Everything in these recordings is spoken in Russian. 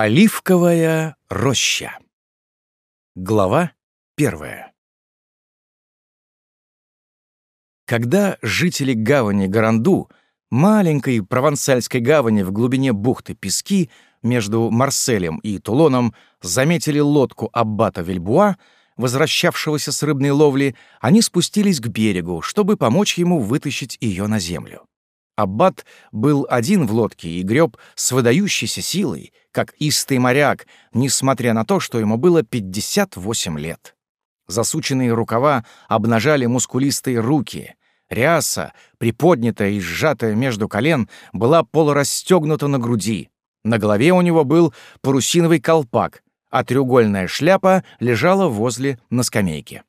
Оливковая роща. Глава первая. Когда жители гавани Гаранду, маленькой провансальской гавани в глубине бухты Пески между Марселем и Тулоном, заметили лодку аббата Вильбуа, возвращавшегося с рыбной ловли, они спустились к берегу, чтобы помочь ему вытащить ее на землю. Аббат был один в лодке и греб с выдающейся силой, как истый моряк, несмотря на то, что ему было 58 лет. Засученные рукава обнажали мускулистые руки. Ряса, приподнятая и сжатая между колен, была полурастегнута на груди. На голове у него был парусиновый колпак, а треугольная шляпа лежала возле на скамейке.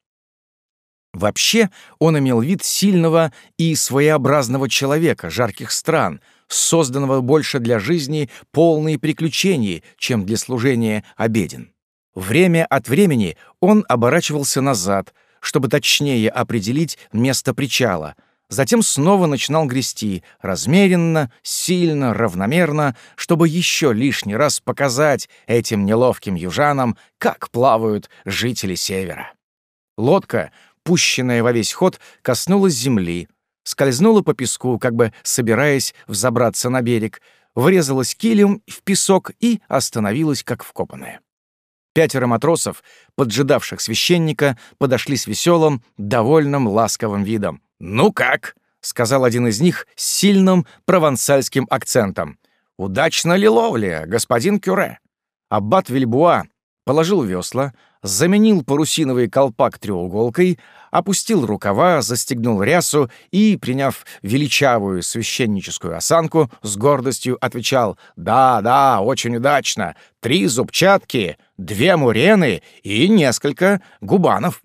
Вообще он имел вид сильного и своеобразного человека жарких стран, созданного больше для жизни полные приключений, чем для служения обеден. Время от времени он оборачивался назад, чтобы точнее определить место причала, затем снова начинал грести, размеренно, сильно, равномерно, чтобы еще лишний раз показать этим неловким южанам, как плавают жители Севера. Лодка пущенная во весь ход, коснулась земли, скользнула по песку, как бы собираясь взобраться на берег, врезалась килем в песок и остановилась, как вкопанная. Пятеро матросов, поджидавших священника, подошли с веселым, довольным, ласковым видом. «Ну как?» — сказал один из них с сильным провансальским акцентом. «Удачно ли ловля, господин Кюре?» Аббат Вильбуа положил весла, заменил парусиновый колпак треуголкой, опустил рукава, застегнул рясу и, приняв величавую священническую осанку, с гордостью отвечал «Да, да, очень удачно. Три зубчатки, две мурены и несколько губанов».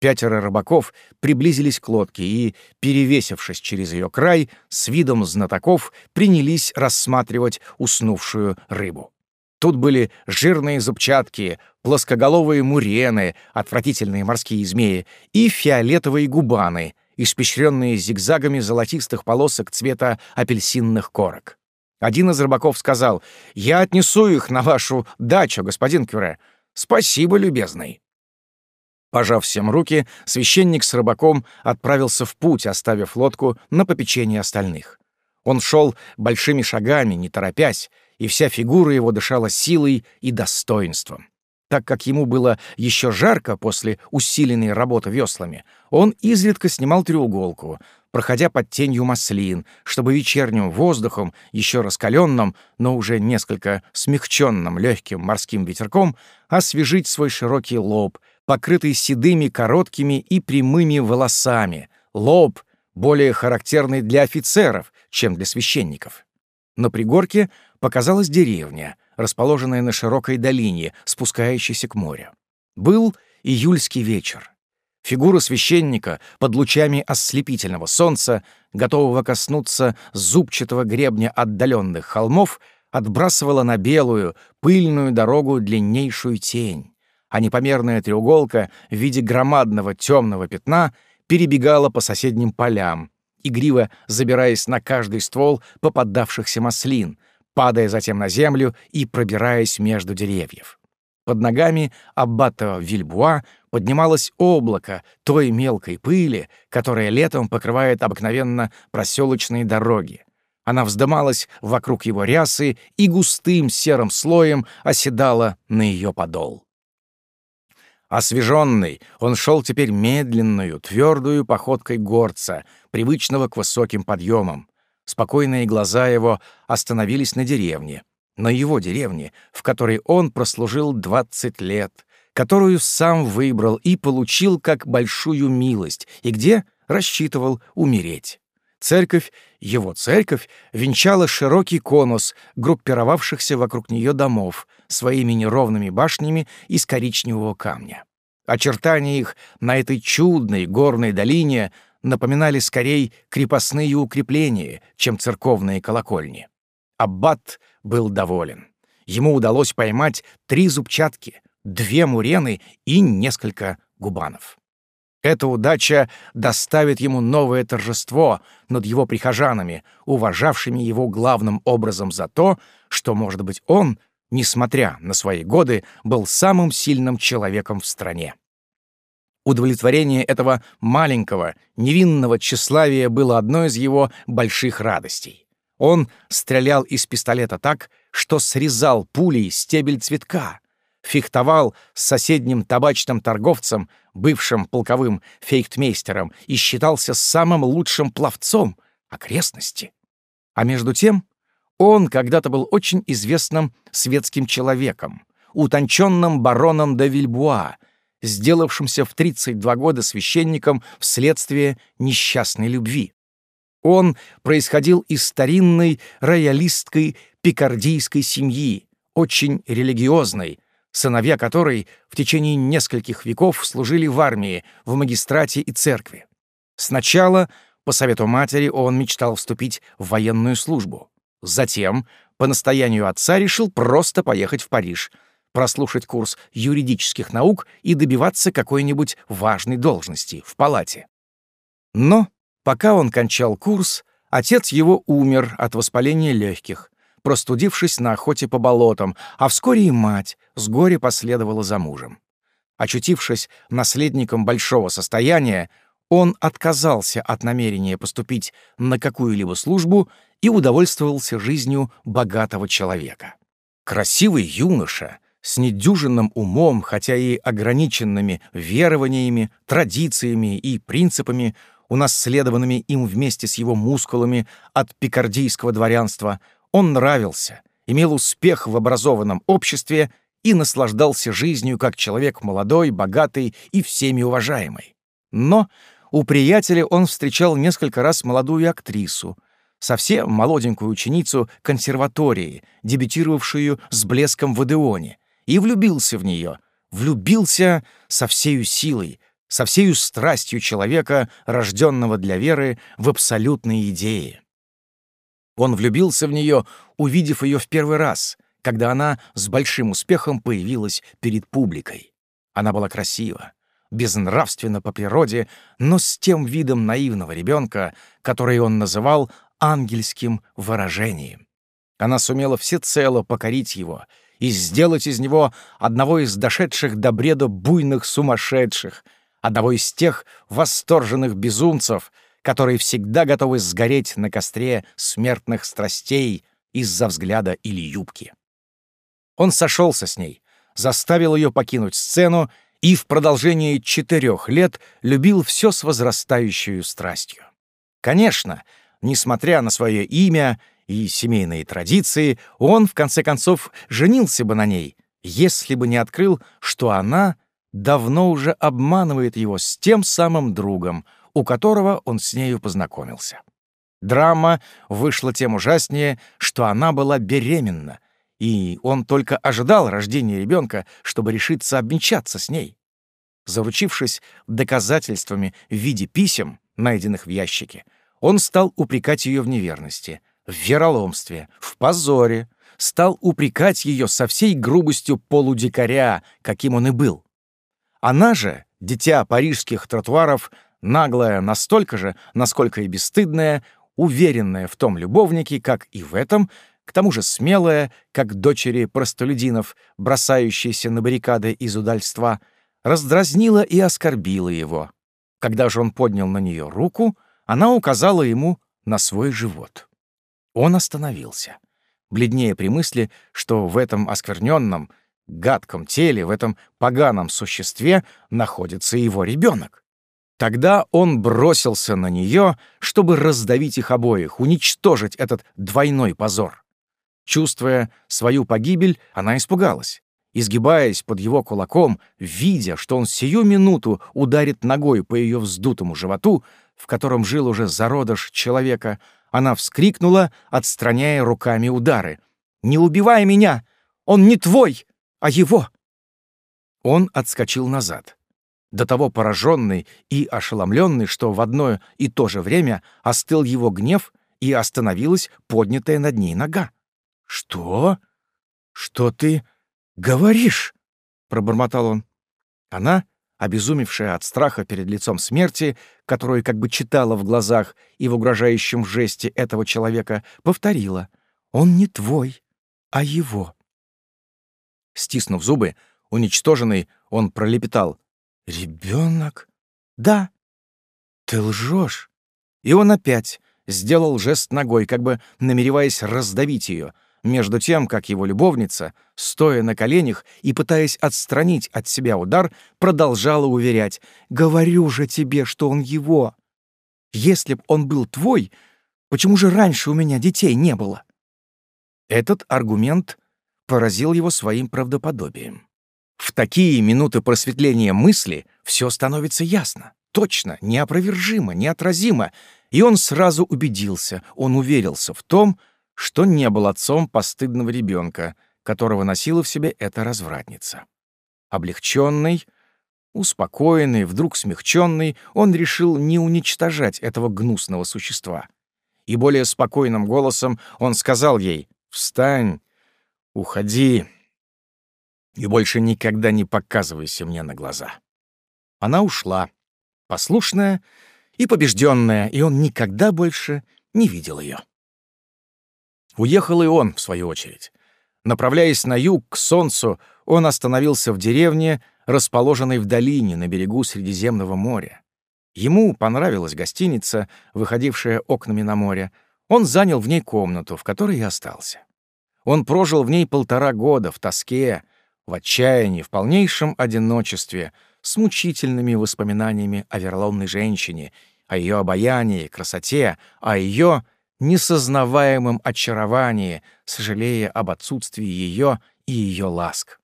Пятеро рыбаков приблизились к лодке и, перевесившись через ее край, с видом знатоков принялись рассматривать уснувшую рыбу. Тут были жирные зубчатки, плоскоголовые мурены, отвратительные морские змеи, и фиолетовые губаны, испещренные зигзагами золотистых полосок цвета апельсинных корок. Один из рыбаков сказал, «Я отнесу их на вашу дачу, господин Кюре. Спасибо, любезный». Пожав всем руки, священник с рыбаком отправился в путь, оставив лодку на попечение остальных. Он шел большими шагами, не торопясь, и вся фигура его дышала силой и достоинством. Так как ему было еще жарко после усиленной работы веслами, он изредка снимал треуголку, проходя под тенью маслин, чтобы вечерним воздухом, еще раскаленным, но уже несколько смягченным легким морским ветерком, освежить свой широкий лоб, покрытый седыми короткими и прямыми волосами, лоб, более характерный для офицеров, чем для священников. На пригорке показалась деревня, расположенная на широкой долине, спускающейся к морю. Был июльский вечер. Фигура священника под лучами ослепительного солнца, готового коснуться зубчатого гребня отдаленных холмов, отбрасывала на белую, пыльную дорогу длиннейшую тень, а непомерная треуголка в виде громадного темного пятна перебегала по соседним полям, игриво забираясь на каждый ствол попадавшихся маслин, падая затем на землю и пробираясь между деревьев. Под ногами аббата Вильбуа поднималось облако той мелкой пыли, которая летом покрывает обыкновенно проселочные дороги. Она вздымалась вокруг его рясы и густым серым слоем оседала на ее подол. Освеженный, он шел теперь медленную, твердую походкой горца, привычного к высоким подъемам. Спокойные глаза его остановились на деревне, на его деревне, в которой он прослужил 20 лет, которую сам выбрал и получил как большую милость, и где рассчитывал умереть. Церковь, его церковь, венчала широкий конус группировавшихся вокруг нее домов своими неровными башнями из коричневого камня. Очертания их на этой чудной горной долине — напоминали скорее крепостные укрепления, чем церковные колокольни. Аббат был доволен. Ему удалось поймать три зубчатки, две мурены и несколько губанов. Эта удача доставит ему новое торжество над его прихожанами, уважавшими его главным образом за то, что, может быть, он несмотря на свои годы, был самым сильным человеком в стране. Удовлетворение этого маленького, невинного тщеславия было одной из его больших радостей. Он стрелял из пистолета так, что срезал пулей стебель цветка, фехтовал с соседним табачным торговцем, бывшим полковым фейктмейстером, и считался самым лучшим пловцом окрестности. А между тем он когда-то был очень известным светским человеком, утонченным бароном де Вильбуа, сделавшимся в 32 года священником вследствие несчастной любви. Он происходил из старинной роялистской пикардийской семьи, очень религиозной, сыновья которой в течение нескольких веков служили в армии, в магистрате и церкви. Сначала, по совету матери, он мечтал вступить в военную службу. Затем, по настоянию отца, решил просто поехать в Париж, прослушать курс юридических наук и добиваться какой-нибудь важной должности в палате. Но, пока он кончал курс, отец его умер от воспаления легких, простудившись на охоте по болотам, а вскоре и мать с горя последовала за мужем. Очутившись наследником большого состояния, он отказался от намерения поступить на какую-либо службу и удовольствовался жизнью богатого человека. Красивый юноша с недюжинным умом, хотя и ограниченными верованиями, традициями и принципами, унаследованными им вместе с его мускулами от пикардийского дворянства, он нравился, имел успех в образованном обществе и наслаждался жизнью как человек молодой, богатый и всеми уважаемый. Но у приятеля он встречал несколько раз молодую актрису, совсем молоденькую ученицу консерватории, дебютировавшую с блеском в Одеоне, и влюбился в нее, влюбился со всею силой, со всею страстью человека, рожденного для веры в абсолютные идеи. Он влюбился в нее, увидев ее в первый раз, когда она с большим успехом появилась перед публикой. Она была красива, безнравственна по природе, но с тем видом наивного ребенка, который он называл ангельским выражением. Она сумела всецело покорить его и сделать из него одного из дошедших до бреда буйных сумасшедших, одного из тех восторженных безумцев, которые всегда готовы сгореть на костре смертных страстей из-за взгляда или юбки. Он сошелся с ней, заставил ее покинуть сцену и в продолжении четырех лет любил все с возрастающей страстью. Конечно, несмотря на свое имя и семейные традиции, он, в конце концов, женился бы на ней, если бы не открыл, что она давно уже обманывает его с тем самым другом, у которого он с нею познакомился. Драма вышла тем ужаснее, что она была беременна, и он только ожидал рождения ребенка, чтобы решиться обвенчаться с ней. Заручившись доказательствами в виде писем, найденных в ящике, он стал упрекать ее в неверности, в вероломстве, в позоре, стал упрекать ее со всей грубостью полудикаря, каким он и был. Она же, дитя парижских тротуаров, наглая настолько же, насколько и бесстыдная, уверенная в том любовнике, как и в этом, к тому же смелая, как дочери простолюдинов, бросающиеся на баррикады из удальства, раздразнила и оскорбила его. Когда же он поднял на нее руку, она указала ему на свой живот. Он остановился, бледнее при мысли, что в этом оскверненном, гадком теле, в этом поганом существе находится его ребенок. Тогда он бросился на нее, чтобы раздавить их обоих, уничтожить этот двойной позор. Чувствуя свою погибель, она испугалась. Изгибаясь под его кулаком, видя, что он сию минуту ударит ногой по ее вздутому животу, в котором жил уже зародыш человека, она вскрикнула, отстраняя руками удары. «Не убивай меня! Он не твой, а его!» Он отскочил назад до того пораженный и ошеломленный, что в одно и то же время остыл его гнев и остановилась поднятая над ней нога. «Что? Что ты говоришь?» — пробормотал он. Она, обезумевшая от страха перед лицом смерти, которую как бы читала в глазах и в угрожающем жесте этого человека, повторила. «Он не твой, а его». Стиснув зубы, уничтоженный, он пролепетал. «Ребенок? Да. Ты лжешь. И он опять сделал жест ногой, как бы намереваясь раздавить ее, между тем, как его любовница, стоя на коленях и пытаясь отстранить от себя удар, продолжала уверять «Говорю же тебе, что он его. Если б он был твой, почему же раньше у меня детей не было?» Этот аргумент поразил его своим правдоподобием. В такие минуты просветления мысли все становится ясно, точно, неопровержимо, неотразимо, и он сразу убедился, он уверился в том, что не был отцом постыдного ребенка, которого носила в себе эта развратница. Облегченный, успокоенный, вдруг смягченный, он решил не уничтожать этого гнусного существа. И более спокойным голосом он сказал ей «Встань, уходи и больше никогда не показывайся мне на глаза». Она ушла, послушная и побежденная, и он никогда больше не видел ее. Уехал и он, в свою очередь. Направляясь на юг, к солнцу, он остановился в деревне, расположенной в долине на берегу Средиземного моря. Ему понравилась гостиница, выходившая окнами на море. Он занял в ней комнату, в которой и остался. Он прожил в ней полтора года в тоске, в отчаянии, в полнейшем одиночестве, с мучительными воспоминаниями о верлонной женщине, о ее обаянии, красоте, о ее несознаваемом очаровании, сожалея об отсутствии ее и ее ласк.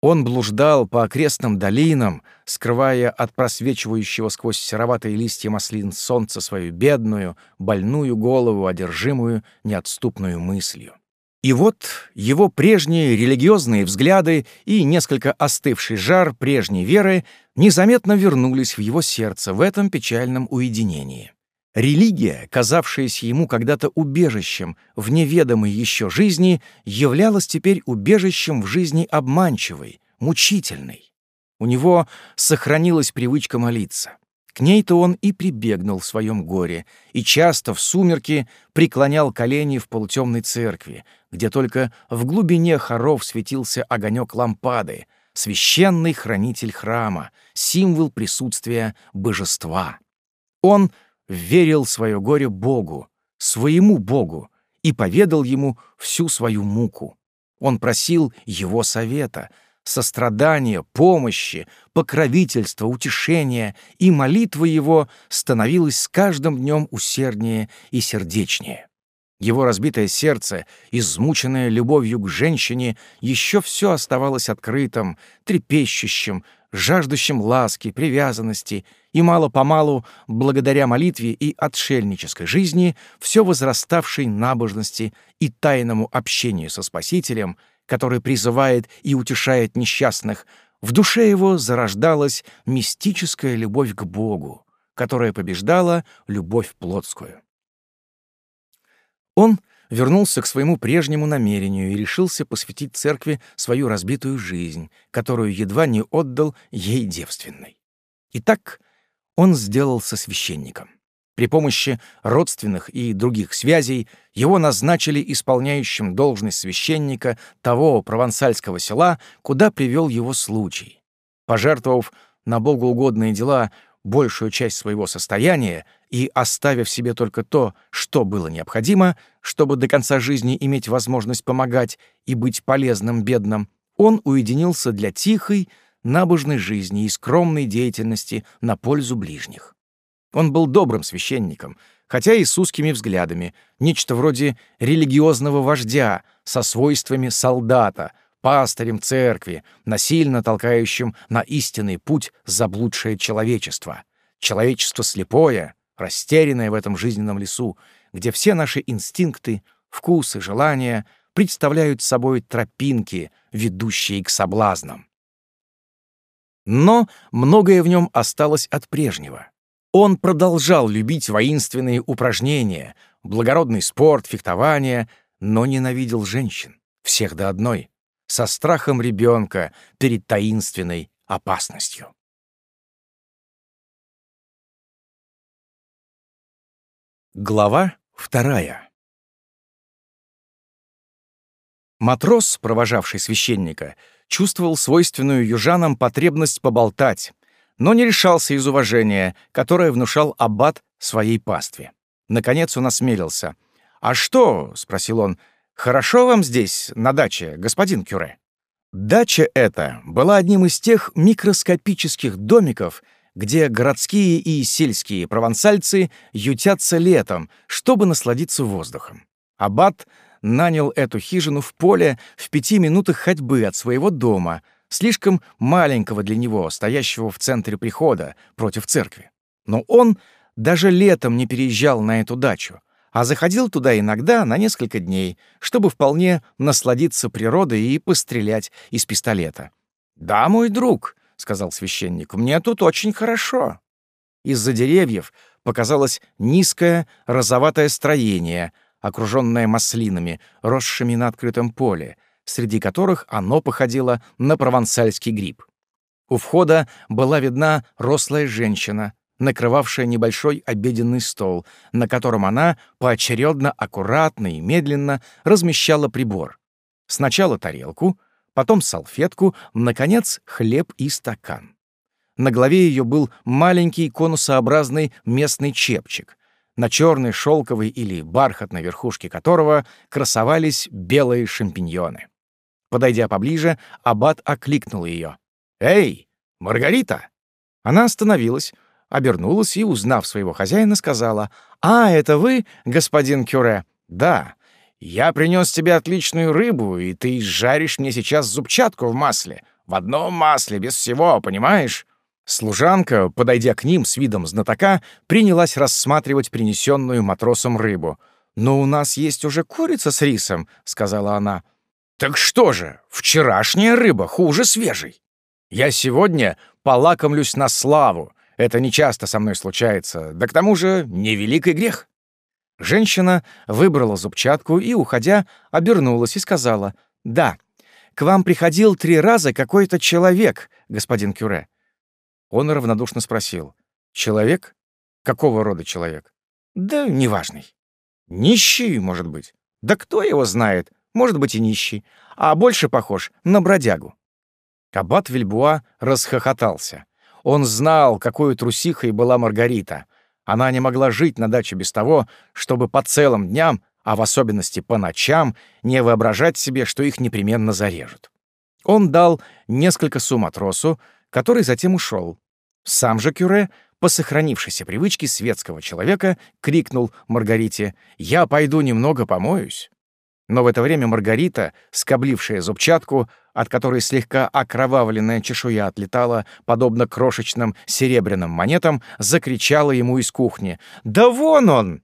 Он блуждал по окрестным долинам, скрывая от просвечивающего сквозь сероватые листья маслин солнца свою бедную, больную голову, одержимую неотступную мыслью. И вот его прежние религиозные взгляды и несколько остывший жар прежней веры незаметно вернулись в его сердце в этом печальном уединении. Религия, казавшаяся ему когда-то убежищем в неведомой еще жизни, являлась теперь убежищем в жизни обманчивой, мучительной. У него сохранилась привычка молиться. К ней-то он и прибегнул в своем горе, и часто в сумерки преклонял колени в полутемной церкви, где только в глубине хоров светился огонек лампады, священный хранитель храма, символ присутствия божества. Он верил свое горе Богу, своему Богу, и поведал ему всю свою муку. Он просил его совета, сострадания, помощи, покровительства, утешения, и молитва его становилась с каждым днем усерднее и сердечнее. Его разбитое сердце, измученное любовью к женщине, еще все оставалось открытым, трепещущим, жаждущим ласки, привязанности, и мало-помалу, благодаря молитве и отшельнической жизни, все возраставшей набожности и тайному общению со Спасителем, который призывает и утешает несчастных, в душе его зарождалась мистическая любовь к Богу, которая побеждала любовь плотскую. Он вернулся к своему прежнему намерению и решился посвятить церкви свою разбитую жизнь, которую едва не отдал ей девственной. Итак, он сделался священником. При помощи родственных и других связей его назначили исполняющим должность священника того провансальского села, куда привел его случай. Пожертвовав на богоугодные дела большую часть своего состояния и оставив себе только то, что было необходимо, чтобы до конца жизни иметь возможность помогать и быть полезным бедным, он уединился для тихой, набожной жизни и скромной деятельности на пользу ближних. Он был добрым священником, хотя и с узкими взглядами, нечто вроде религиозного вождя со свойствами солдата, пастырем церкви, насильно толкающим на истинный путь заблудшее человечество. Человечество слепое, растерянное в этом жизненном лесу, где все наши инстинкты, вкусы, желания представляют собой тропинки, ведущие к соблазнам. Но многое в нем осталось от прежнего. Он продолжал любить воинственные упражнения, благородный спорт, фехтование, но ненавидел женщин, всех до одной, со страхом ребенка перед таинственной опасностью. Глава вторая. Матрос, провожавший священника, чувствовал свойственную южанам потребность поболтать, но не решался из уважения, которое внушал аббат своей пастве. Наконец он осмелился. «А что?» — спросил он. «Хорошо вам здесь, на даче, господин Кюре?» Дача эта была одним из тех микроскопических домиков, где городские и сельские провансальцы ютятся летом, чтобы насладиться воздухом. Аббат нанял эту хижину в поле в пяти минутах ходьбы от своего дома, слишком маленького для него, стоящего в центре прихода, против церкви. Но он даже летом не переезжал на эту дачу, а заходил туда иногда на несколько дней, чтобы вполне насладиться природой и пострелять из пистолета. «Да, мой друг», — сказал священник, — «мне тут очень хорошо». Из-за деревьев показалось низкое розоватое строение, окруженное маслинами, росшими на открытом поле, среди которых оно походило на провансальский гриб. У входа была видна рослая женщина, накрывавшая небольшой обеденный стол, на котором она поочередно, аккуратно и медленно размещала прибор. Сначала тарелку, потом салфетку, наконец, хлеб и стакан. На голове ее был маленький конусообразный местный чепчик, на черной шелковой или бархатной верхушке которого красовались белые шампиньоны. Подойдя поближе, аббат окликнул ее. «Эй, Маргарита!» Она остановилась, обернулась и, узнав своего хозяина, сказала, «А, это вы, господин Кюре?» «Да. Я принес тебе отличную рыбу, и ты жаришь мне сейчас зубчатку в масле. В одном масле, без всего, понимаешь?» Служанка, подойдя к ним с видом знатока, принялась рассматривать принесенную матросом рыбу. «Но у нас есть уже курица с рисом», — сказала она. «Так что же, вчерашняя рыба хуже свежей. Я сегодня полакомлюсь на славу, это нечасто со мной случается, да к тому же невеликий грех. Женщина выбрала зубчатку и, уходя, обернулась и сказала, «Да, к вам приходил три раза какой-то человек, господин Кюре». Он равнодушно спросил, «Человек? Какого рода человек?» «Да неважный. Нищий, может быть. Да кто его знает? Может быть и нищий. А больше похож на бродягу». Кабат Вильбуа расхохотался. Он знал, какой трусихой была Маргарита. Она не могла жить на даче без того, чтобы по целым дням, а в особенности по ночам, не воображать себе, что их непременно зарежут. Он дал несколько су матросу, который затем ушел. Сам же Кюре, по сохранившейся привычке светского человека, крикнул Маргарите «Я пойду немного помоюсь». Но в это время Маргарита, скоблившая зубчатку, от которой слегка окровавленная чешуя отлетала, подобно крошечным серебряным монетам, закричала ему из кухни. «Да вон он!»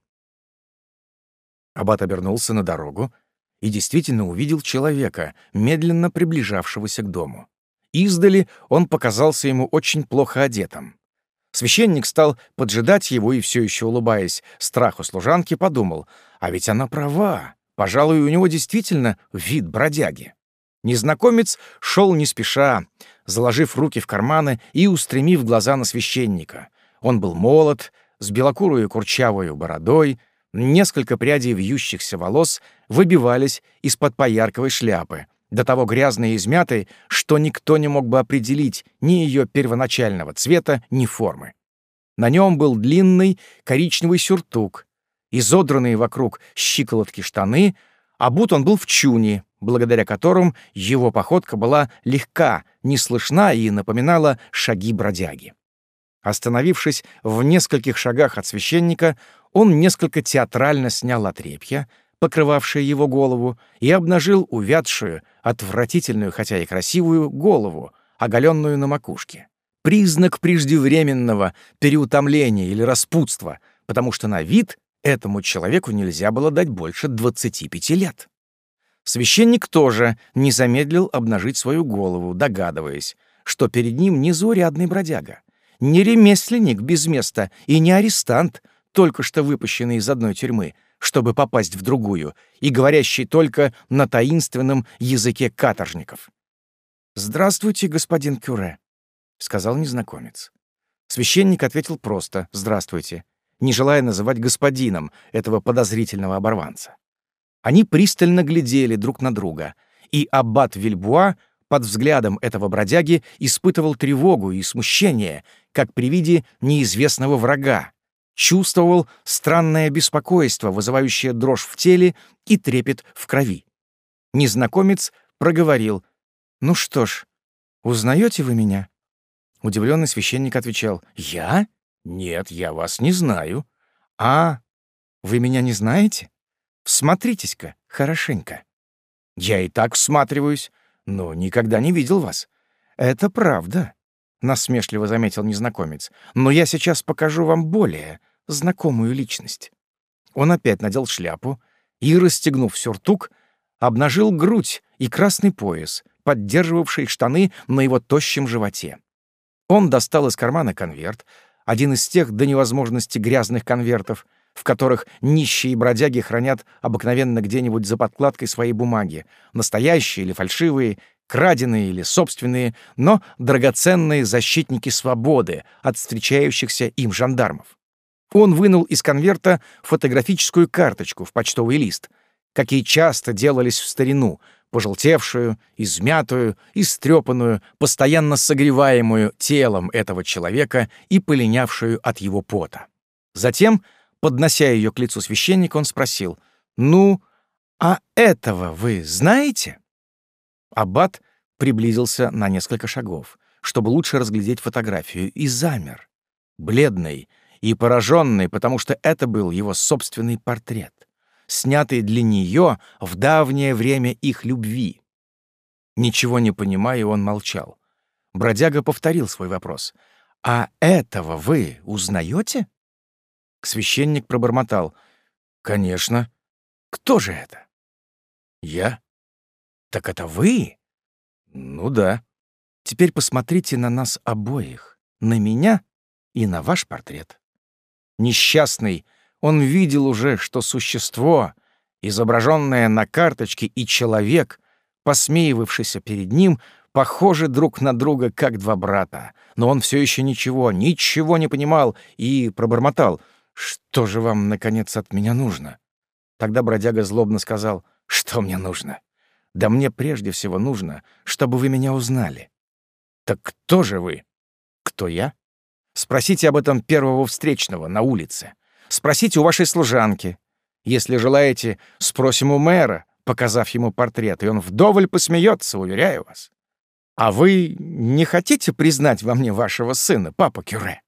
Абат обернулся на дорогу и действительно увидел человека, медленно приближавшегося к дому. Издали он показался ему очень плохо одетым. Священник стал поджидать его и, все еще улыбаясь страху служанки, подумал, а ведь она права, пожалуй, у него действительно вид бродяги. Незнакомец шел не спеша, заложив руки в карманы и устремив глаза на священника. Он был молод, с белокурой курчавой бородой, несколько прядей вьющихся волос выбивались из-под поярковой шляпы, до того грязной и измятой, что никто не мог бы определить ни ее первоначального цвета, ни формы. На нем был длинный коричневый сюртук, изодранные вокруг щиколотки штаны, а будто он был в чуне, благодаря которым его походка была легка, не слышна и напоминала шаги бродяги. Остановившись в нескольких шагах от священника, он несколько театрально снял отрепья, покрывавшие его голову, и обнажил увядшую, отвратительную, хотя и красивую, голову, оголенную на макушке. Признак преждевременного переутомления или распутства, потому что на вид этому человеку нельзя было дать больше 25 лет. Священник тоже не замедлил обнажить свою голову, догадываясь, что перед ним не заурядный бродяга, не ремесленник без места и не арестант, только что выпущенный из одной тюрьмы, чтобы попасть в другую, и говорящий только на таинственном языке каторжников. «Здравствуйте, господин Кюре», — сказал незнакомец. Священник ответил просто «Здравствуйте», не желая называть господином этого подозрительного оборванца. Они пристально глядели друг на друга, и аббат Вильбуа под взглядом этого бродяги испытывал тревогу и смущение, как при виде неизвестного врага, чувствовал странное беспокойство, вызывающее дрожь в теле и трепет в крови. Незнакомец проговорил. «Ну что ж, узнаете вы меня?» Удивленный священник отвечал. «Я? Нет, я вас не знаю». «А, вы меня не знаете? Всмотритесь-ка хорошенько». «Я и так всматриваюсь, но никогда не видел вас». «Это правда», — насмешливо заметил незнакомец. «Но я сейчас покажу вам более знакомую личность». Он опять надел шляпу и, расстегнув сюртук, обнажил грудь и красный пояс, поддерживавший штаны на его тощем животе. Он достал из кармана конверт, один из тех до невозможности грязных конвертов, в которых нищие бродяги хранят обыкновенно где-нибудь за подкладкой своей бумаги, настоящие или фальшивые, краденые или собственные, но драгоценные защитники свободы от встречающихся им жандармов. Он вынул из конверта фотографическую карточку в почтовый лист, какие часто делались в старину, пожелтевшую, измятую, истрепанную, постоянно согреваемую телом этого человека и полинявшую от его пота. Затем, поднося ее к лицу священника, он спросил, «Ну, а этого вы знаете?» Аббат приблизился на несколько шагов, чтобы лучше разглядеть фотографию, и замер, бледный и пораженный, потому что это был его собственный портрет снятый для нее в давнее время их любви. Ничего не понимая, он молчал. Бродяга повторил свой вопрос. «А этого вы узнаете?» Священник пробормотал. «Конечно. Кто же это?» «Я». «Так это вы?» «Ну да. Теперь посмотрите на нас обоих, на меня и на ваш портрет». Несчастный он видел уже, что существо, изображенное на карточке, и человек, посмеивавшийся перед ним, похожи друг на друга, как два брата. Но он все еще ничего, ничего не понимал и пробормотал. «Что же вам, наконец, от меня нужно?» Тогда бродяга злобно сказал, «Что мне нужно? Да мне прежде всего нужно, чтобы вы меня узнали». «Так кто же вы?» «Кто я?» Спросите об этом первого встречного на улице. Спросите у вашей служанки. Если желаете, спросим у мэра, показав ему портрет, и он вдоволь посмеется, уверяю вас. А вы не хотите признать во мне вашего сына, папа Кюре?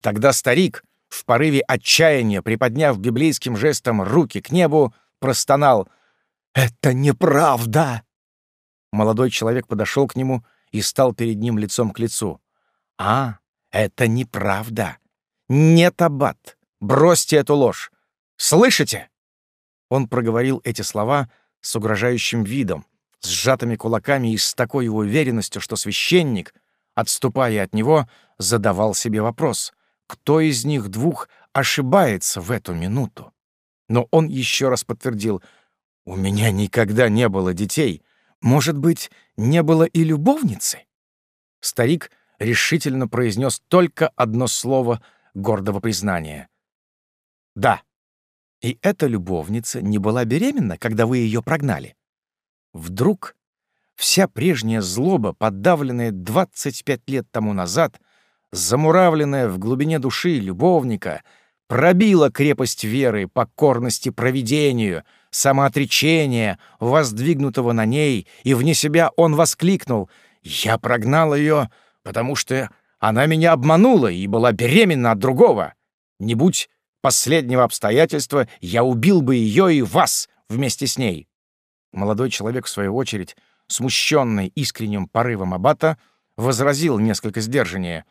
Тогда старик, в порыве отчаяния, приподняв библейским жестом руки к небу, простонал «Это неправда!» Молодой человек подошел к нему и стал перед ним лицом к лицу. «А, это неправда! Нет, аббат! Бросьте эту ложь! Слышите?» Он проговорил эти слова с угрожающим видом, с сжатыми кулаками и с такой уверенностью, что священник, отступая от него, задавал себе вопрос, кто из них двух ошибается в эту минуту. Но он еще раз подтвердил, «У меня никогда не было детей. Может быть, не было и любовницы?» Старик решительно произнес только одно слово гордого признания. Да. И эта любовница не была беременна, когда вы ее прогнали. Вдруг вся прежняя злоба, подавленная 25 лет тому назад, замуравленная в глубине души любовника, пробила крепость веры, покорности провидению, самоотречения, воздвигнутого на ней, и вне себя он воскликнул «Я прогнал ее, потому что она меня обманула и была беременна от другого. Не будь последнего обстоятельства я убил бы ее и вас вместе с ней». Молодой человек, в свою очередь, смущенный искренним порывом аббата, возразил несколько сдержаннее.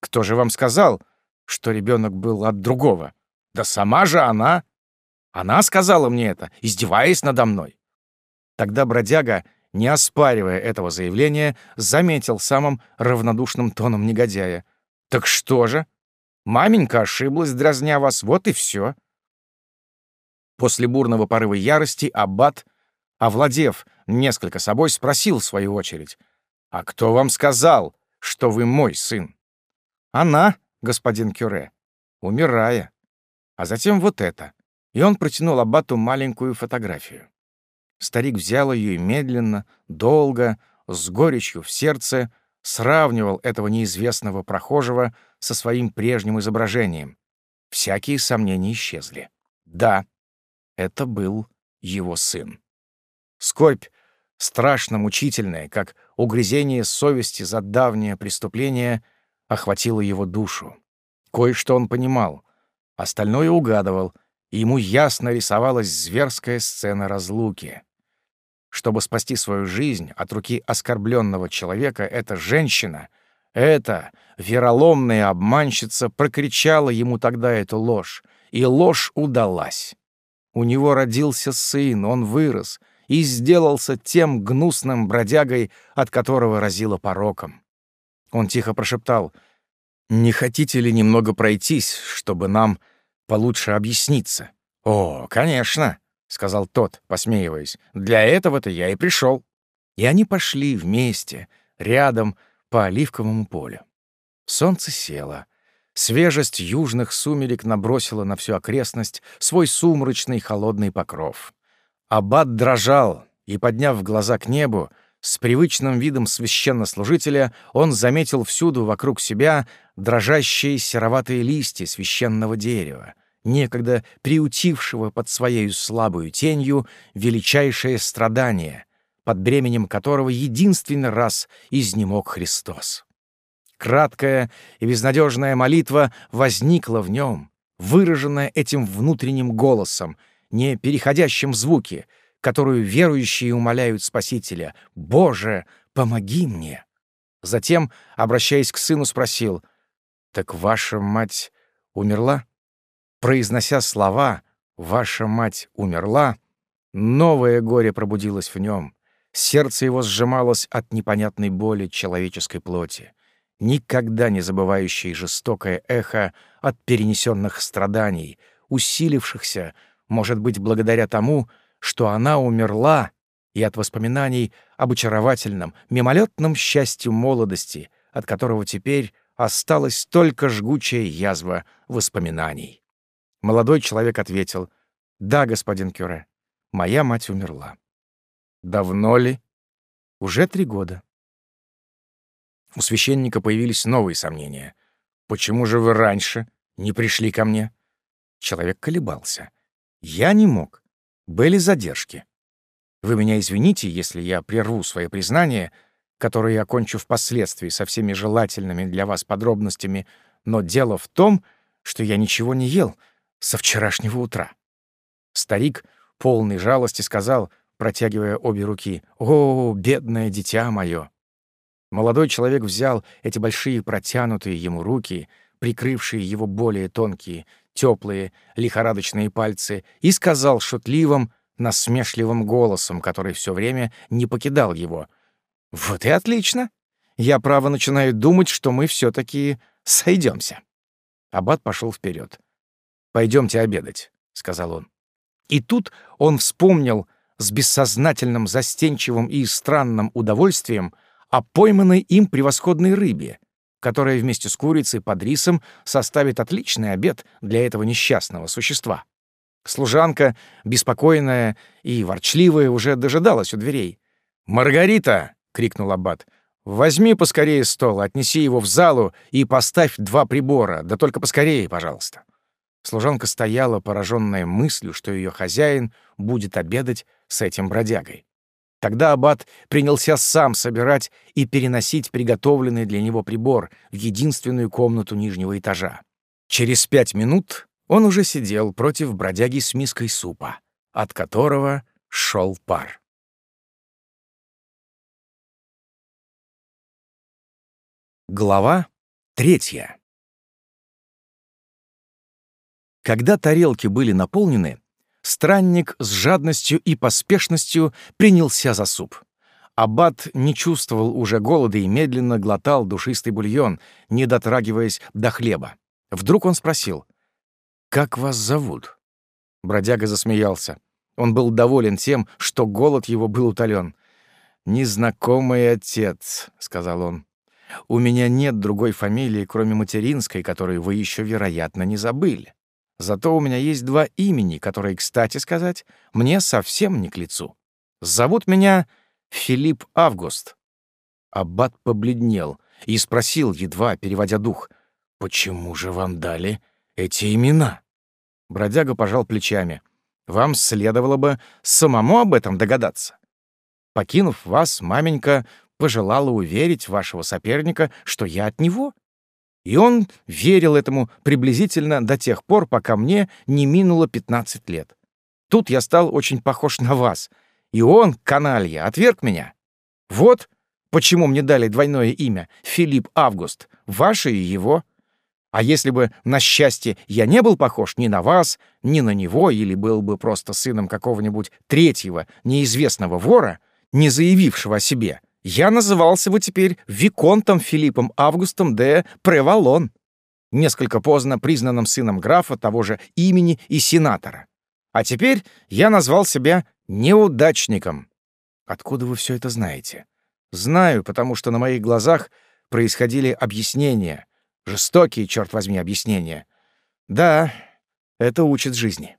«Кто же вам сказал, что ребенок был от другого? Да сама же она! Она сказала мне это, издеваясь надо мной». Тогда бродяга, не оспаривая этого заявления, заметил самым равнодушным тоном негодяя. «Так что же? Маменька ошиблась, дразня вас, вот и все. После бурного порыва ярости аббат, овладев несколько собой, спросил в свою очередь, «А кто вам сказал, что вы мой сын?» «Она, господин Кюре, умирая. А затем вот это». И он протянул аббату маленькую фотографию. Старик взял ее и медленно, долго, с горечью в сердце сравнивал этого неизвестного прохожего со своим прежним изображением. Всякие сомнения исчезли. Да, это был его сын. Скорбь, страшно мучительная, как угрызение совести за давнее преступление, охватила его душу. Кое-что он понимал, остальное угадывал, и ему ясно рисовалась зверская сцена разлуки. Чтобы спасти свою жизнь от руки оскорбленного человека, эта женщина, эта вероломная обманщица прокричала ему тогда эту ложь, и ложь удалась. У него родился сын, он вырос и сделался тем гнусным бродягой, от которого разило пороком. Он тихо прошептал, «Не хотите ли немного пройтись, чтобы нам получше объясниться?» «О, конечно», — сказал тот, посмеиваясь, «для этого-то я и пришел». И они пошли вместе, рядом, по оливковому полю. Солнце село. Свежесть южных сумерек набросила на всю окрестность свой сумрачный холодный покров. Аббат дрожал, и, подняв глаза к небу, с привычным видом священнослужителя он заметил всюду вокруг себя дрожащие сероватые листья священного дерева, некогда приутившего под своей слабую тенью величайшее страдание, под бременем которого единственный раз изнемог Христос. Краткая и безнадежная молитва возникла в нем, выраженная этим внутренним голосом, не переходящим в звуки, которую верующие умоляют Спасителя «Боже, помоги мне!» Затем, обращаясь к сыну, спросил «Так ваша мать умерла?» Произнося слова «Ваша мать умерла», новое горе пробудилось в нем. Сердце его сжималось от непонятной боли человеческой плоти никогда не забывающий жестокое эхо от перенесенных страданий, усилившихся, может быть, благодаря тому, что она умерла, и от воспоминаний об очаровательном, мимолетном счастью молодости, от которого теперь осталась только жгучая язва воспоминаний. Молодой человек ответил, «Да, господин Кюре, моя мать умерла». «Давно ли?» «Уже три года». У священника появились новые сомнения. «Почему же вы раньше не пришли ко мне?» Человек колебался. «Я не мог. Были задержки. Вы меня извините, если я прерву свое признание, которое я окончу впоследствии со всеми желательными для вас подробностями, но дело в том, что я ничего не ел со вчерашнего утра». Старик, полный жалости, сказал, протягивая обе руки, «О, бедное дитя мое!» Молодой человек взял эти большие протянутые ему руки, прикрывшие его более тонкие, теплые, лихорадочные пальцы, и сказал шутливым, насмешливым голосом, который все время не покидал его. «Вот и отлично! Я, право, начинаю думать, что мы все таки сойдемся. Аббат пошел вперед. Пойдемте обедать», — сказал он. И тут он вспомнил с бессознательным, застенчивым и странным удовольствием о пойманной им превосходной рыбе, которая вместе с курицей под рисом составит отличный обед для этого несчастного существа. Служанка, беспокойная и ворчливая, уже дожидалась у дверей. «Маргарита!» — крикнул Аббат. «Возьми поскорее стол, отнеси его в залу и поставь два прибора, да только поскорее, пожалуйста». Служанка стояла, пораженная мыслью, что ее хозяин будет обедать с этим бродягой. Тогда аббат принялся сам собирать и переносить приготовленный для него прибор в единственную комнату нижнего этажа. Через пять минут он уже сидел против бродяги с миской супа, от которого шел пар. Глава третья. Когда тарелки были наполнены, странник с жадностью и поспешностью принялся за суп. Аббат не чувствовал уже голода и медленно глотал душистый бульон, не дотрагиваясь до хлеба. Вдруг он спросил, «Как вас зовут?» Бродяга засмеялся. Он был доволен тем, что голод его был утолен. «Незнакомый отец», — сказал он. «У меня нет другой фамилии, кроме материнской, которую вы еще, вероятно, не забыли. Зато у меня есть два имени, которые, кстати сказать, мне совсем не к лицу. Зовут меня Филипп Август. Аббат побледнел и спросил, едва переводя дух, «Почему же вам дали эти имена?» Бродяга пожал плечами. «Вам следовало бы самому об этом догадаться. Покинув вас, маменька пожелала уверить вашего соперника, что я от него. И он верил этому приблизительно до тех пор, пока мне не минуло 15 лет. Тут я стал очень похож на вас, и он, каналья, отверг меня. Вот почему мне дали двойное имя — Филипп Август, ваше и его. А если бы, на счастье, я не был похож ни на вас, ни на него, или был бы просто сыном какого-нибудь третьего, неизвестного вора, не заявившего о себе — я назывался бы теперь Виконтом Филиппом Августом де Превалон, несколько поздно признанным сыном графа того же имени и сенатора. А теперь я назвал себя неудачником. Откуда вы все это знаете? Знаю, потому что на моих глазах происходили объяснения. Жестокие, черт возьми, объяснения. Да, это учит жизни.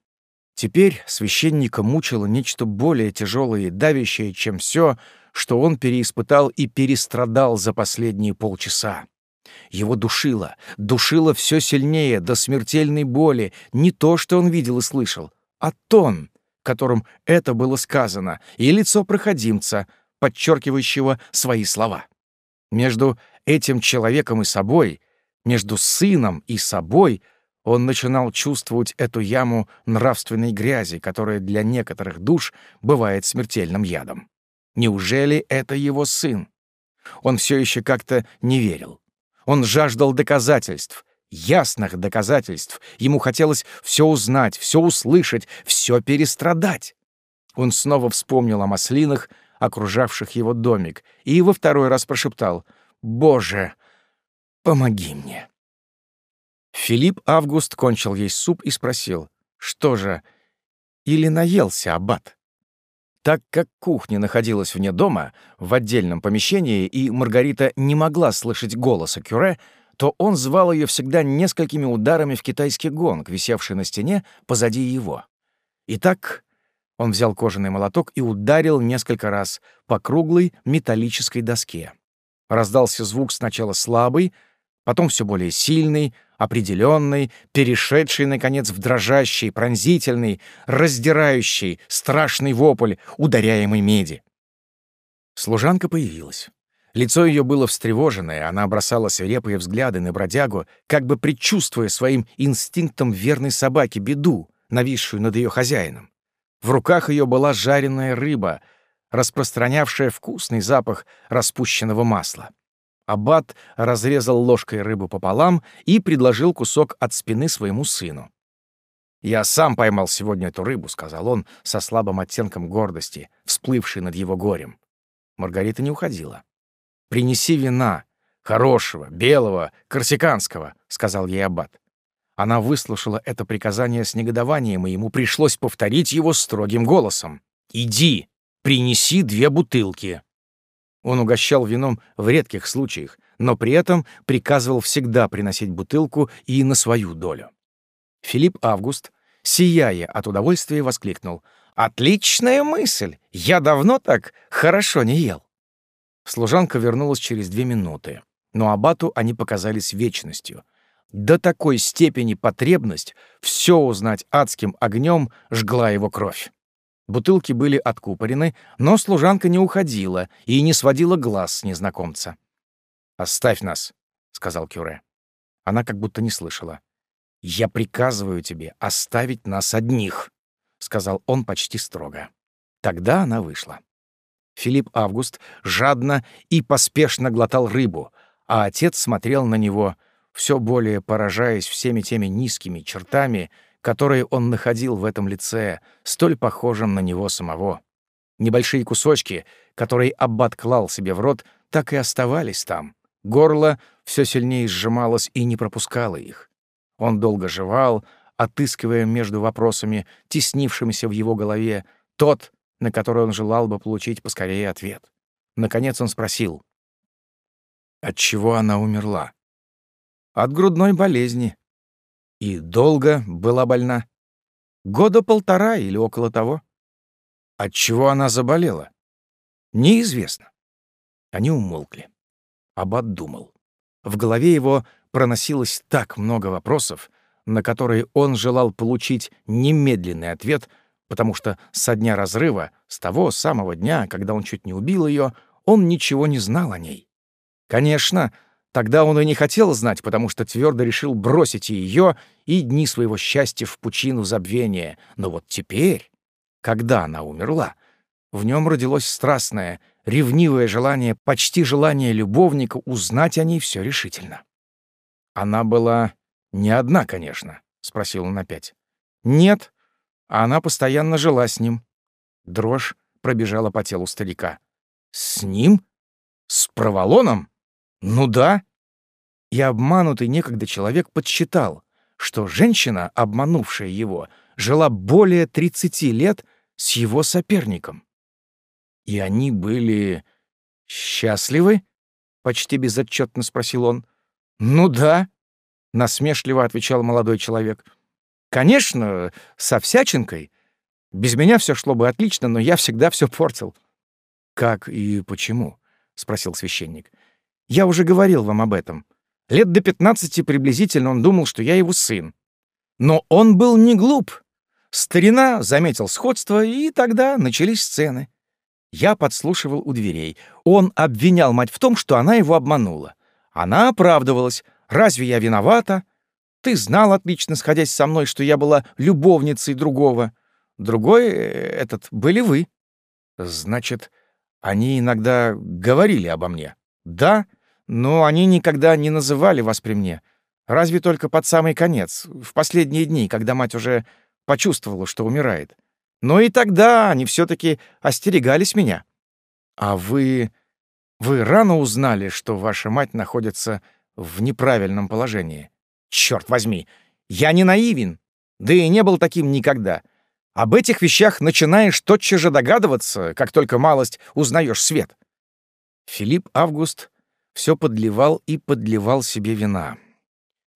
Теперь священника мучило нечто более тяжелое и давящее, чем все, что он переиспытал и перестрадал за последние полчаса. Его душило, душило все сильнее, до смертельной боли, не то, что он видел и слышал, а тон, которым это было сказано, и лицо проходимца, подчеркивающего свои слова. Между этим человеком и собой, между сыном и собой он начинал чувствовать эту яму нравственной грязи, которая для некоторых душ бывает смертельным ядом. Неужели это его сын? Он все еще как-то не верил. Он жаждал доказательств, ясных доказательств. Ему хотелось все узнать, все услышать, все перестрадать. Он снова вспомнил о маслинах, окружавших его домик, и во второй раз прошептал «Боже, помоги мне». Филипп Август кончил есть суп и спросил «Что же, или наелся аббат?» Так как кухня находилась вне дома, в отдельном помещении, и Маргарита не могла слышать голоса Кюре, то он звал ее всегда несколькими ударами в китайский гонг, висевший на стене позади его. Итак, он взял кожаный молоток и ударил несколько раз по круглой металлической доске. Раздался звук сначала слабый, потом все более сильный, определенный, перешедший, наконец, в дрожащий, пронзительный, раздирающий, страшный вопль ударяемой меди. Служанка появилась. Лицо ее было встревоженное, она бросала свирепые взгляды на бродягу, как бы предчувствуя своим инстинктом верной собаки беду, нависшую над ее хозяином. В руках ее была жареная рыба, распространявшая вкусный запах распущенного масла. Аббат разрезал ложкой рыбу пополам и предложил кусок от спины своему сыну. «Я сам поймал сегодня эту рыбу», — сказал он со слабым оттенком гордости, всплывшей над его горем. Маргарита не уходила. «Принеси вина, хорошего, белого, корсиканского», — сказал ей Аббат. Она выслушала это приказание с негодованием, и ему пришлось повторить его строгим голосом. «Иди, принеси две бутылки». Он угощал вином в редких случаях, но при этом приказывал всегда приносить бутылку и на свою долю. Филипп Август, сияя от удовольствия, воскликнул. «Отличная мысль! Я давно так хорошо не ел!» Служанка вернулась через две минуты, но Абату они показались вечностью. До такой степени потребность все узнать адским огнем жгла его кровь. Бутылки были откупорены, но служанка не уходила и не сводила глаз с незнакомца. «Оставь нас», — сказал Кюре. Она как будто не слышала. «Я приказываю тебе оставить нас одних», — сказал он почти строго. Тогда она вышла. Филипп Август жадно и поспешно глотал рыбу, а отец смотрел на него, все более поражаясь всеми теми низкими чертами, которые он находил в этом лице, столь похожем на него самого. Небольшие кусочки, которые Аббат клал себе в рот, так и оставались там. Горло все сильнее сжималось и не пропускало их. Он долго жевал, отыскивая между вопросами, теснившимися в его голове, тот, на который он желал бы получить поскорее ответ. Наконец он спросил. «От чего она умерла?» «От грудной болезни», и долго была больна? Года полтора или около того. От чего она заболела? Неизвестно. Они умолкли. Аббат думал. В голове его проносилось так много вопросов, на которые он желал получить немедленный ответ, потому что со дня разрыва, с того самого дня, когда он чуть не убил ее, он ничего не знал о ней. Конечно, тогда он и не хотел знать, потому что твердо решил бросить ее и дни своего счастья в пучину забвения. Но вот теперь, когда она умерла, в нем родилось страстное, ревнивое желание, почти желание любовника узнать о ней все решительно. Она была не одна, конечно, спросил он опять. Нет, она постоянно жила с ним. Дрожь пробежала по телу старика. С ним? С проволоном? Ну да. И обманутый некогда человек подсчитал, что женщина, обманувшая его, жила более 30 лет с его соперником. И они были счастливы? Почти безотчетно спросил он. Ну да, насмешливо отвечал молодой человек. Конечно, со всячинкой. Без меня все шло бы отлично, но я всегда все портил. Как и почему? спросил священник. Я уже говорил вам об этом. Лет до пятнадцати приблизительно он думал, что я его сын. Но он был не глуп. Старина заметил сходство, и тогда начались сцены. Я подслушивал у дверей. Он обвинял мать в том, что она его обманула. Она оправдывалась. «Разве я виновата? Ты знал отлично, сходясь со мной, что я была любовницей другого. Другой, э, этот, были вы». «Значит, они иногда говорили обо мне?» «Да, но они никогда не называли вас при мне. Разве только под самый конец, в последние дни, когда мать уже почувствовала, что умирает. Но и тогда они все таки остерегались меня. А вы... Вы рано узнали, что ваша мать находится в неправильном положении. Черт возьми, я не наивен, да и не был таким никогда. Об этих вещах начинаешь тотчас же догадываться, как только малость узнаешь свет. Филипп Август все подливал и подливал себе вина.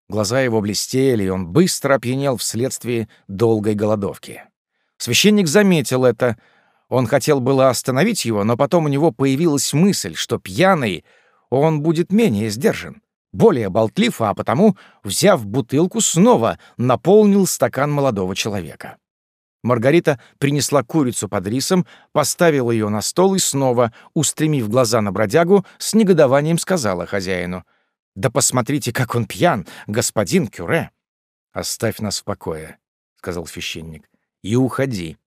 Глаза его блестели, и он быстро опьянел вследствие долгой голодовки. Священник заметил это. Он хотел было остановить его, но потом у него появилась мысль, что пьяный он будет менее сдержан, более болтлив, а потому, взяв бутылку, снова наполнил стакан молодого человека. Маргарита принесла курицу под рисом, поставила ее на стол и снова, устремив глаза на бродягу, с негодованием сказала хозяину — да посмотрите, как он пьян, господин Кюре. Оставь нас в покое, сказал священник, и уходи.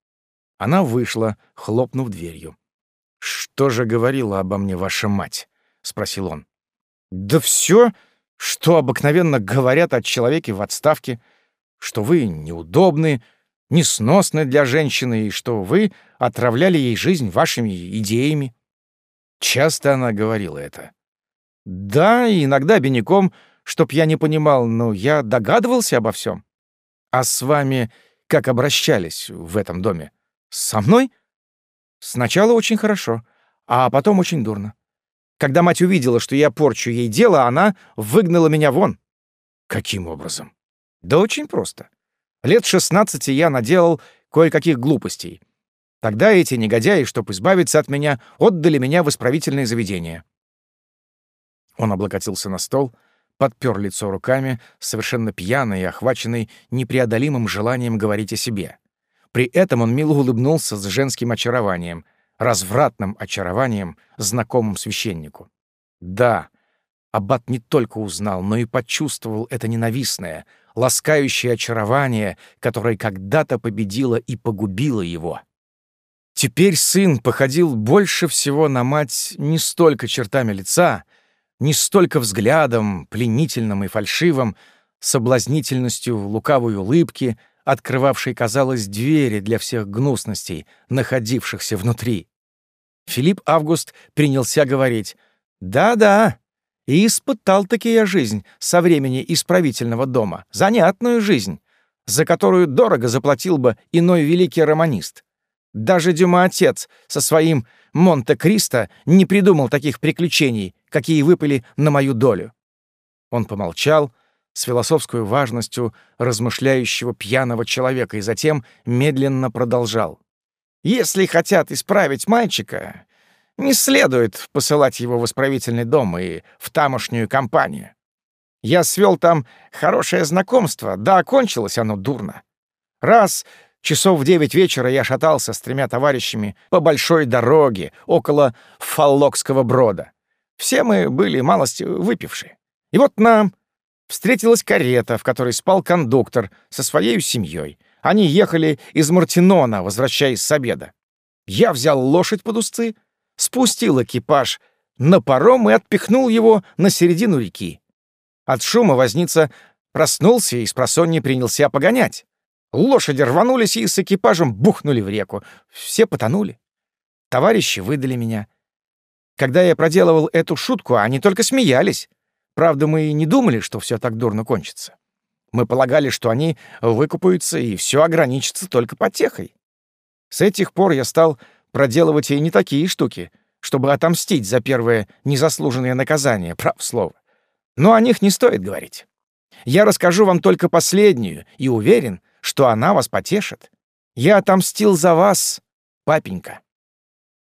Она вышла, хлопнув дверью. Что же говорила обо мне ваша мать? спросил он. Да все, что обыкновенно говорят о человеке в отставке, что вы неудобны, несносны для женщины и что вы отравляли ей жизнь вашими идеями. Часто она говорила это. Да, иногда обиняком, чтоб я не понимал, но я догадывался обо всем. А с вами как обращались в этом доме? Со мной? Сначала очень хорошо, а потом очень дурно. Когда мать увидела, что я порчу ей дело, она выгнала меня вон. Каким образом? Да очень просто. Лет 16 я наделал кое-каких глупостей. Тогда эти негодяи, чтобы избавиться от меня, отдали меня в исправительное заведение. Он облокотился на стол, подпер лицо руками, совершенно пьяный и охваченный непреодолимым желанием говорить о себе. При этом он мило улыбнулся с женским очарованием, развратным очарованием, знакомым священнику. Да, Аббат не только узнал, но и почувствовал это ненавистное, ласкающее очарование, которое когда-то победило и погубило его. Теперь сын походил больше всего на мать не столько чертами лица, не столько взглядом, пленительным и фальшивым, соблазнительностью лукавой улыбки, открывавшей, казалось, двери для всех гнусностей, находившихся внутри. Филипп Август принялся говорить «Да-да, и испытал-таки я жизнь со времени исправительного дома, занятную жизнь, за которую дорого заплатил бы иной великий романист. Даже Дюма-отец со своим Монте-Кристо не придумал таких приключений, какие выпали на мою долю». Он помолчал с философской важностью размышляющего пьяного человека и затем медленно продолжал. «Если хотят исправить мальчика, Не следует посылать его в исправительный дом и в тамошнюю компанию. Я свел там хорошее знакомство, да окончилось оно дурно. Раз часов в девять вечера я шатался с тремя товарищами по большой дороге около Фаллокского брода. Все мы были малость выпившие. И вот нам встретилась карета, в которой спал кондуктор со своей семьей. Они ехали из Мартинона, возвращаясь с обеда. Я взял лошадь под узцы, спустил экипаж на паром и отпихнул его на середину реки. От шума возница проснулся и с просонья принялся погонять. Лошади рванулись и с экипажем бухнули в реку. Все потонули. Товарищи выдали меня. Когда я проделывал эту шутку, они только смеялись. Правда, мы и не думали, что все так дурно кончится. Мы полагали, что они выкупаются и все ограничится только потехой. С этих пор я стал проделывать и не такие штуки, чтобы отомстить за первое незаслуженное наказание, прав слово. Но о них не стоит говорить. Я расскажу вам только последнюю и уверен, что она вас потешит. Я отомстил за вас, папенька».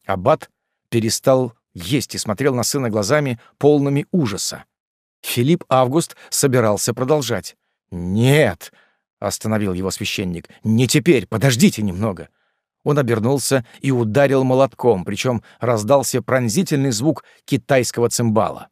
Аббат перестал есть и смотрел на сына глазами, полными ужаса. Филипп Август собирался продолжать. «Нет», — остановил его священник, — «не теперь, подождите немного». Он обернулся и ударил молотком, причем раздался пронзительный звук китайского цимбала.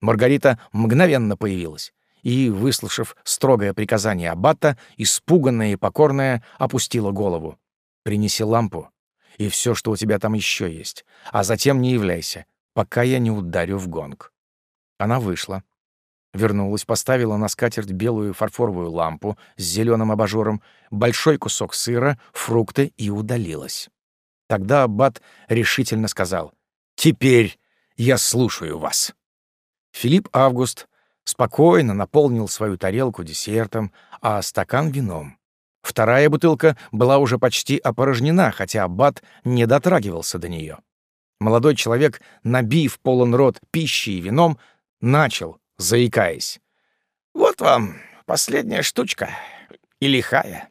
Маргарита мгновенно появилась и, выслушав строгое приказание аббата, испуганная и покорная, опустила голову. «Принеси лампу и все, что у тебя там еще есть, а затем не являйся, пока я не ударю в гонг». Она вышла. Вернулась, поставила на скатерть белую фарфоровую лампу с зеленым абажуром, большой кусок сыра, фрукты и удалилась. Тогда аббат решительно сказал «Теперь я слушаю вас». Филипп Август спокойно наполнил свою тарелку десертом, а стакан — вином. Вторая бутылка была уже почти опорожнена, хотя аббат не дотрагивался до нее. Молодой человек, набив полон рот пищей и вином, начал, заикаясь. «Вот вам последняя штучка, и лихая.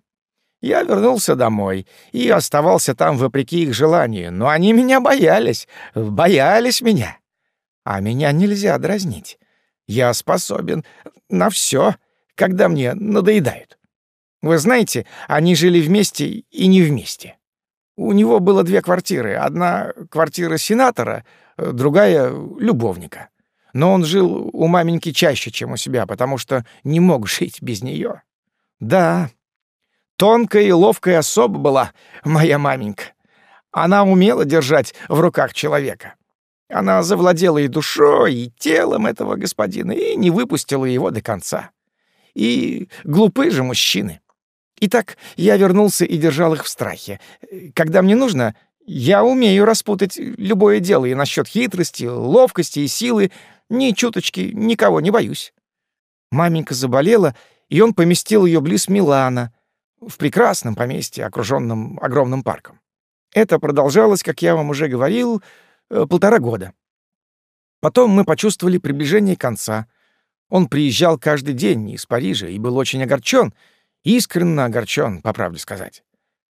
Я вернулся домой и оставался там вопреки их желанию, но они меня боялись, боялись меня. А меня нельзя дразнить. Я способен на все, когда мне надоедают. Вы знаете, они жили вместе и не вместе. У него было две квартиры. Одна квартира сенатора, другая — любовника. Но он жил у маменьки чаще, чем у себя, потому что не мог жить без нее. Да, тонкая и ловкая особа была моя маменька. Она умела держать в руках человека. Она завладела и душой, и телом этого господина, и не выпустила его до конца. И глупые же мужчины. Итак, я вернулся и держал их в страхе. Когда мне нужно, я умею распутать любое дело и насчет хитрости, ловкости и силы, ни чуточки никого не боюсь. Маменька заболела, и он поместил ее близ Милана, в прекрасном поместье, окруженном огромным парком. Это продолжалось, как я вам уже говорил, э, полтора года. Потом мы почувствовали приближение конца. Он приезжал каждый день из Парижа и был очень огорчен, искренне огорчен, по правде сказать.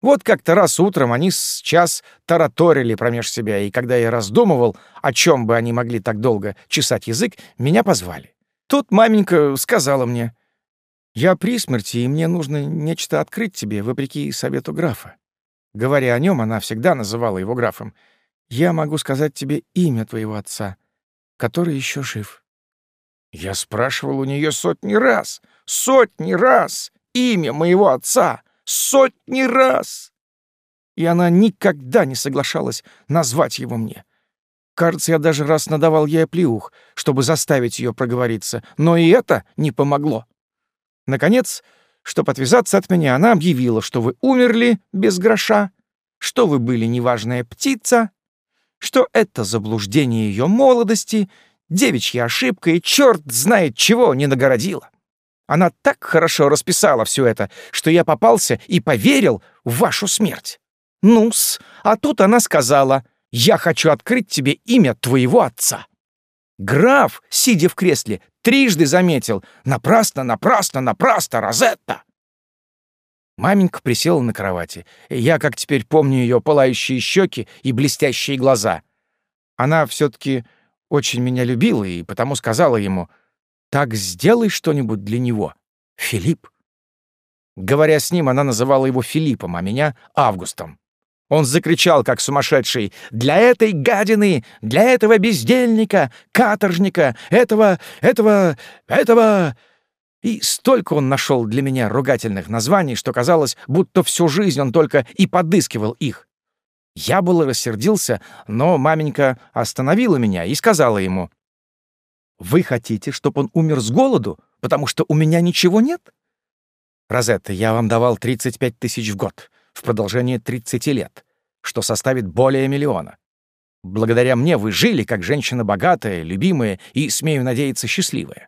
Вот как-то раз утром они с час тараторили промеж себя, и когда я раздумывал, о чем бы они могли так долго чесать язык, меня позвали. Тут маменька сказала мне, «Я при смерти, и мне нужно нечто открыть тебе, вопреки совету графа». Говоря о нем, она всегда называла его графом. «Я могу сказать тебе имя твоего отца, который еще жив». Я спрашивал у нее сотни раз, сотни раз имя моего отца — Сотни раз! И она никогда не соглашалась назвать его мне. Кажется, я даже раз надавал ей плеух, чтобы заставить ее проговориться, но и это не помогло. Наконец, чтобы отвязаться от меня, она объявила, что вы умерли без гроша, что вы были неважная птица, что это заблуждение ее молодости, девичья ошибка и черт знает чего не нагородила. Она так хорошо расписала все это, что я попался и поверил в вашу смерть. Ну-с, а тут она сказала, я хочу открыть тебе имя твоего отца. Граф, сидя в кресле, трижды заметил «Напрасно, напрасно, напрасно, Розетта!» Маменька присела на кровати. Я, как теперь помню ее пылающие щеки и блестящие глаза. Она все таки очень меня любила и потому сказала ему, «Так сделай что-нибудь для него, Филипп». Говоря с ним, она называла его Филиппом, а меня — Августом. Он закричал, как сумасшедший, «Для этой гадины! Для этого бездельника! Каторжника! Этого... этого... этого...» И столько он нашел для меня ругательных названий, что казалось, будто всю жизнь он только и подыскивал их. Я было рассердился, но маменька остановила меня и сказала ему, «Вы хотите, чтобы он умер с голоду, потому что у меня ничего нет?» «Розетта, я вам давал 35 тысяч в год в продолжение 30 лет, что составит более миллиона. Благодаря мне вы жили как женщина богатая, любимая и, смею надеяться, счастливая.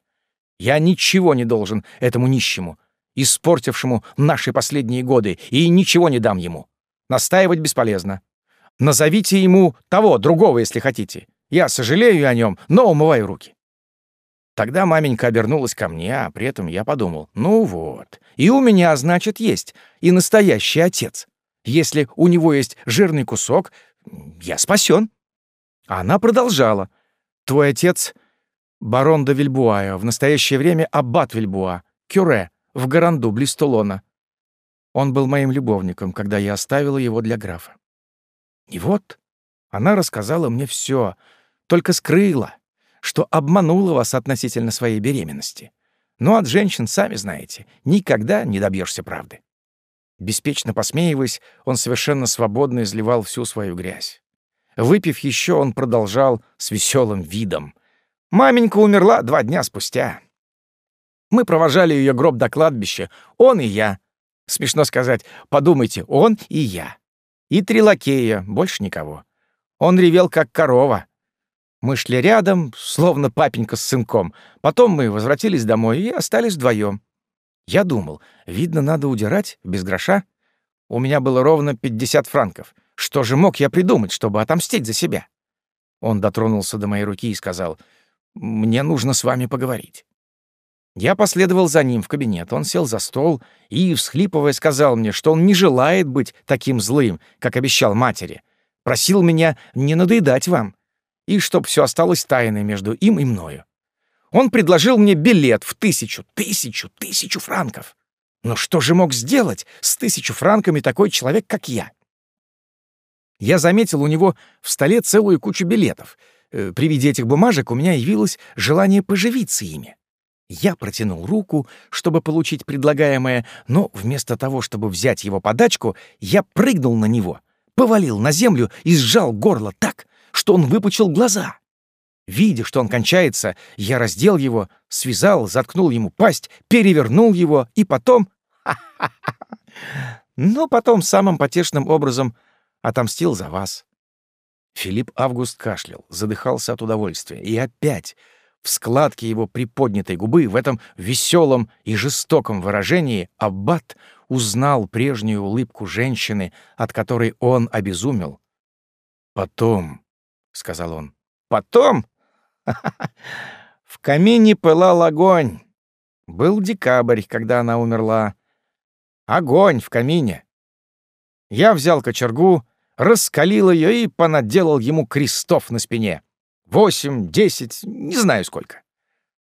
Я ничего не должен этому нищему, испортившему наши последние годы, и ничего не дам ему. Настаивать бесполезно. Назовите ему того, другого, если хотите. Я сожалею о нем, но умываю руки. Тогда маменька обернулась ко мне, а при этом я подумал, ну вот, и у меня, значит, есть и настоящий отец. Если у него есть жирный кусок, я спасен. Она продолжала. Твой отец — барон де Вильбуа, в настоящее время аббат Вильбуа, кюре, в Гаранду, близ Тулона. Он был моим любовником, когда я оставила его для графа. И вот она рассказала мне все, только скрыла, что обманула вас относительно своей беременности. Но от женщин, сами знаете, никогда не добьешься правды. Беспечно посмеиваясь, он совершенно свободно изливал всю свою грязь. Выпив еще, он продолжал с веселым видом. «Маменька умерла два дня спустя. Мы провожали ее гроб до кладбища, он и я. Смешно сказать, подумайте, он и я. И три лакея, больше никого. Он ревел, как корова. Мы шли рядом, словно папенька с сынком. Потом мы возвратились домой и остались вдвоем. Я думал, видно, надо удирать, без гроша. У меня было ровно 50 франков. Что же мог я придумать, чтобы отомстить за себя? Он дотронулся до моей руки и сказал, «Мне нужно с вами поговорить». Я последовал за ним в кабинет. Он сел за стол и, всхлипывая, сказал мне, что он не желает быть таким злым, как обещал матери. Просил меня не надоедать вам и чтоб все осталось тайной между им и мною. Он предложил мне билет в тысячу, тысячу, тысячу франков. Но что же мог сделать с тысячу франками такой человек, как я? Я заметил у него в столе целую кучу билетов. Э, при виде этих бумажек у меня явилось желание поживиться ими. Я протянул руку, чтобы получить предлагаемое, но вместо того, чтобы взять его подачку, я прыгнул на него, повалил на землю и сжал горло так, что он выпучил глаза. Видя, что он кончается, я раздел его, связал, заткнул ему пасть, перевернул его и потом... Ну, потом самым потешным образом отомстил за вас. Филипп Август кашлял, задыхался от удовольствия. И опять в складке его приподнятой губы, в этом веселом и жестоком выражении, Аббат узнал прежнюю улыбку женщины, от которой он обезумел. Потом, — сказал он. «Потом в камине пылал огонь. Был декабрь, когда она умерла. Огонь в камине. Я взял кочергу, раскалил ее и понаделал ему крестов на спине. Восемь, десять, не знаю сколько.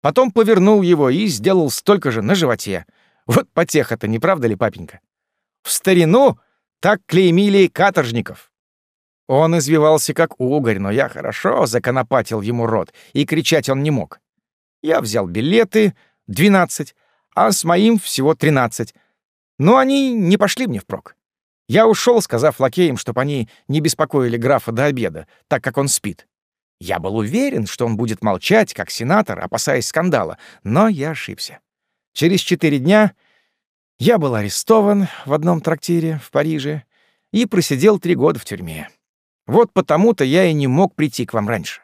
Потом повернул его и сделал столько же на животе. Вот потеха-то, не правда ли, папенька? В старину так клеймили каторжников. Он извивался как угорь, но я хорошо законопатил ему рот, и кричать он не мог. Я взял билеты, двенадцать, а с моим всего тринадцать. Но они не пошли мне впрок. Я ушел, сказав лакеям, чтобы они не беспокоили графа до обеда, так как он спит. Я был уверен, что он будет молчать, как сенатор, опасаясь скандала, но я ошибся. Через четыре дня я был арестован в одном трактире в Париже и просидел три года в тюрьме. Вот потому-то я и не мог прийти к вам раньше.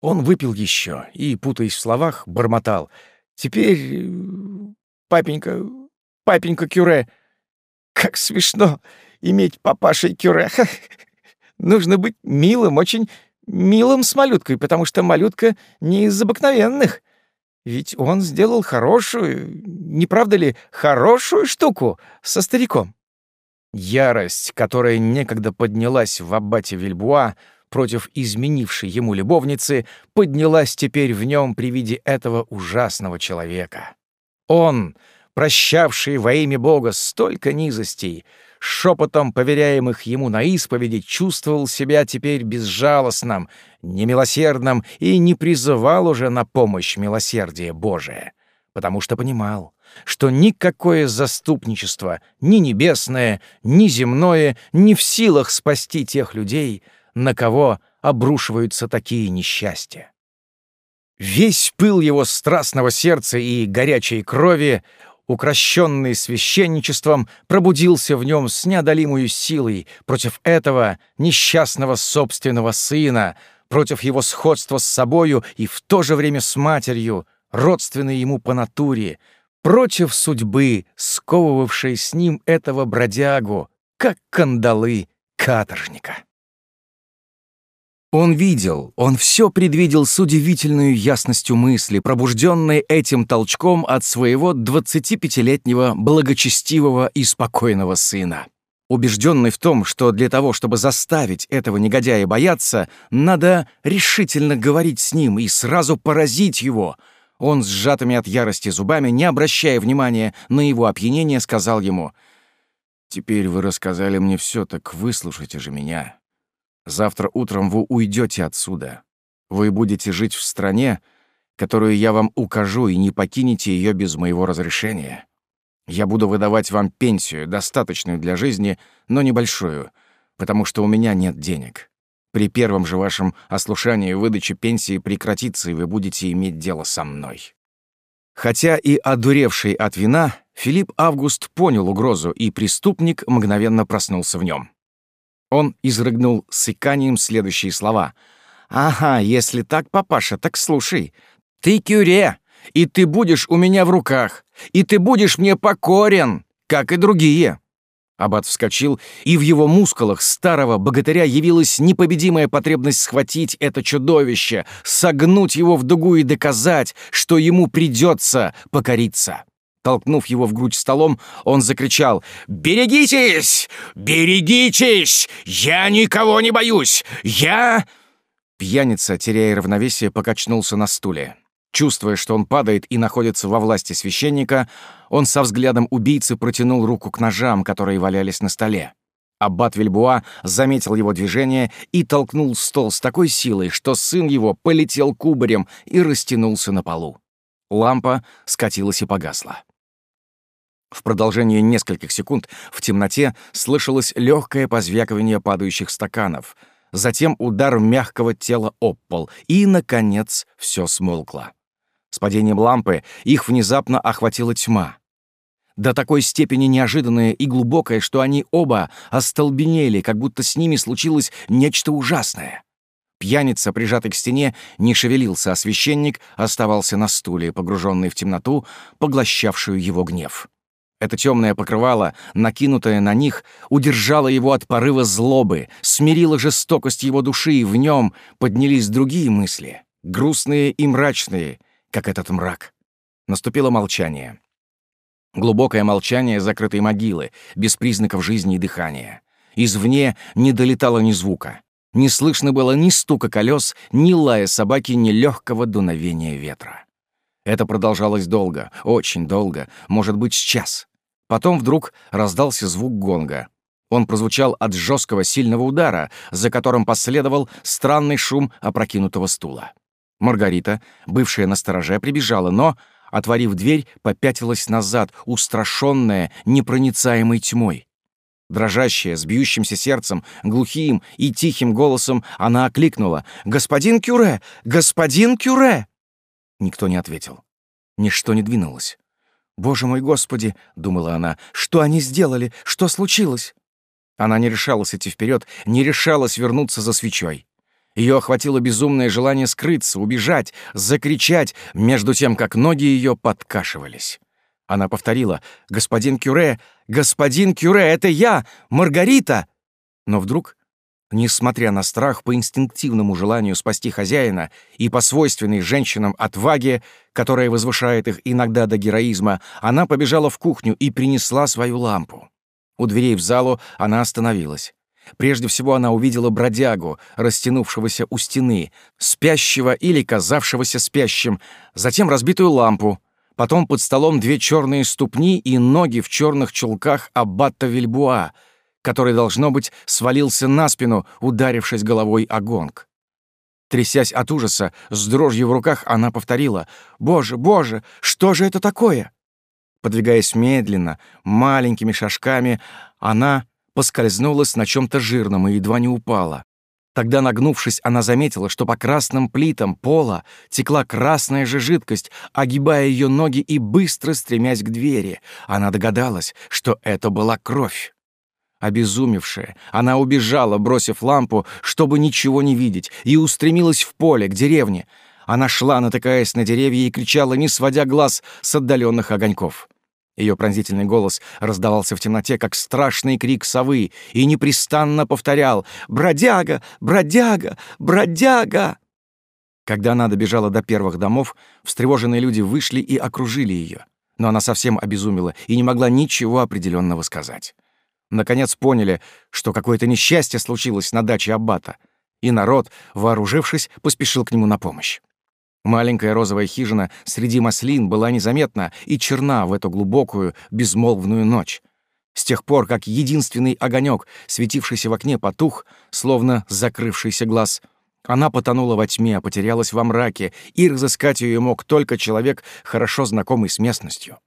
Он выпил еще и, путаясь в словах, бормотал. Теперь, папенька, папенька Кюре, как смешно иметь папашей Кюре. Нужно быть милым, очень милым с малюткой, потому что малютка не из обыкновенных. Ведь он сделал хорошую, не правда ли, хорошую штуку со стариком. Ярость, которая некогда поднялась в аббате Вильбуа, против изменившей ему любовницы поднялась теперь в нем при виде этого ужасного человека. Он, прощавший во имя Бога столько низостей, шепотом поверяемых ему на исповеди, чувствовал себя теперь безжалостным, немилосердным и не призывал уже на помощь милосердия Божия, потому что понимал, что никакое заступничество, ни небесное, ни земное, не в силах спасти тех людей, на кого обрушиваются такие несчастья. Весь пыл его страстного сердца и горячей крови укращенный священничеством, пробудился в нем с неодолимой силой против этого несчастного собственного сына, против его сходства с собою и в то же время с матерью, родственной ему по натуре, против судьбы, сковывавшей с ним этого бродягу, как кандалы каторжника. Он видел, он все предвидел с удивительной ясностью мысли, пробужденной этим толчком от своего 25-летнего благочестивого и спокойного сына. Убежденный в том, что для того, чтобы заставить этого негодяя бояться, надо решительно говорить с ним и сразу поразить его, он с сжатыми от ярости зубами, не обращая внимания на его опьянение, сказал ему, «Теперь вы рассказали мне все, так выслушайте же меня». Завтра утром вы уйдете отсюда. Вы будете жить в стране, которую я вам укажу, и не покинете ее без моего разрешения. Я буду выдавать вам пенсию, достаточную для жизни, но небольшую, потому что у меня нет денег. При первом же вашем ослушании выдача пенсии прекратится, и вы будете иметь дело со мной». Хотя и одуревший от вина, Филипп Август понял угрозу, и преступник мгновенно проснулся в нем. Он изрыгнул с иканием следующие слова. «Ага, если так, папаша, так слушай. Ты кюре, и ты будешь у меня в руках, и ты будешь мне покорен, как и другие». Аббат вскочил, и в его мускулах старого богатыря явилась непобедимая потребность схватить это чудовище, согнуть его в дугу и доказать, что ему придется покориться. Толкнув его в грудь столом, он закричал «Берегитесь! Берегитесь! Я никого не боюсь! Я...» Пьяница, теряя равновесие, покачнулся на стуле. Чувствуя, что он падает и находится во власти священника, он со взглядом убийцы протянул руку к ножам, которые валялись на столе. Аббат Вильбуа заметил его движение и толкнул стол с такой силой, что сын его полетел кубарем и растянулся на полу. Лампа скатилась и погасла. В продолжение нескольких секунд в темноте слышалось легкое позвякивание падающих стаканов, затем удар мягкого тела об пол, и, наконец, все смолкло. С падением лампы их внезапно охватила тьма. До такой степени неожиданная и глубокая, что они оба остолбенели, как будто с ними случилось нечто ужасное. Пьяница, прижатый к стене, не шевелился, а священник оставался на стуле, погруженный в темноту, поглощавшую его гнев. Это темное покрывало, накинутое на них, удержало его от порыва злобы, смирило жестокость его души, и в нем поднялись другие мысли, грустные и мрачные, как этот мрак. Наступило молчание. Глубокое молчание закрытой могилы, без признаков жизни и дыхания. Извне не долетало ни звука. Не слышно было ни стука колес, ни лая собаки, ни легкого дуновения ветра. Это продолжалось долго, очень долго, может быть, с час. Потом вдруг раздался звук гонга. Он прозвучал от жесткого сильного удара, за которым последовал странный шум опрокинутого стула. Маргарита, бывшая на стороже, прибежала, но, отворив дверь, попятилась назад, устрашённая непроницаемой тьмой. Дрожащая, с бьющимся сердцем, глухим и тихим голосом она окликнула «Господин Кюре! Господин Кюре!» Никто не ответил. Ничто не двинулось. «Боже мой, Господи!» — думала она. «Что они сделали? Что случилось?» Она не решалась идти вперед, не решалась вернуться за свечой. Ее охватило безумное желание скрыться, убежать, закричать, между тем, как ноги ее подкашивались. Она повторила «Господин Кюре! Господин Кюре! Это я! Маргарита!» Но вдруг Несмотря на страх по инстинктивному желанию спасти хозяина и по свойственной женщинам отваге, которая возвышает их иногда до героизма, она побежала в кухню и принесла свою лампу. У дверей в залу она остановилась. Прежде всего она увидела бродягу, растянувшегося у стены, спящего или казавшегося спящим, затем разбитую лампу, потом под столом две черные ступни и ноги в черных чулках аббата Вильбуа, который, должно быть, свалился на спину, ударившись головой о гонг. Трясясь от ужаса, с дрожью в руках, она повторила «Боже, боже, что же это такое?» Подвигаясь медленно, маленькими шажками, она поскользнулась на чем то жирном и едва не упала. Тогда, нагнувшись, она заметила, что по красным плитам пола текла красная же жидкость, огибая ее ноги и быстро стремясь к двери. Она догадалась, что это была кровь. Обезумевшая, она убежала, бросив лампу, чтобы ничего не видеть, и устремилась в поле, к деревне. Она шла, натыкаясь на деревья, и кричала, не сводя глаз с отдаленных огоньков. Ее пронзительный голос раздавался в темноте, как страшный крик совы, и непрестанно повторял «Бродяга! Бродяга! Бродяга!» Когда она добежала до первых домов, встревоженные люди вышли и окружили ее, но она совсем обезумела и не могла ничего определенного сказать. Наконец поняли, что какое-то несчастье случилось на даче Аббата, и народ, вооружившись, поспешил к нему на помощь. Маленькая розовая хижина среди маслин была незаметна и черна в эту глубокую, безмолвную ночь. С тех пор, как единственный огонек, светившийся в окне, потух, словно закрывшийся глаз, она потонула во тьме, потерялась во мраке, и разыскать ее мог только человек, хорошо знакомый с местностью.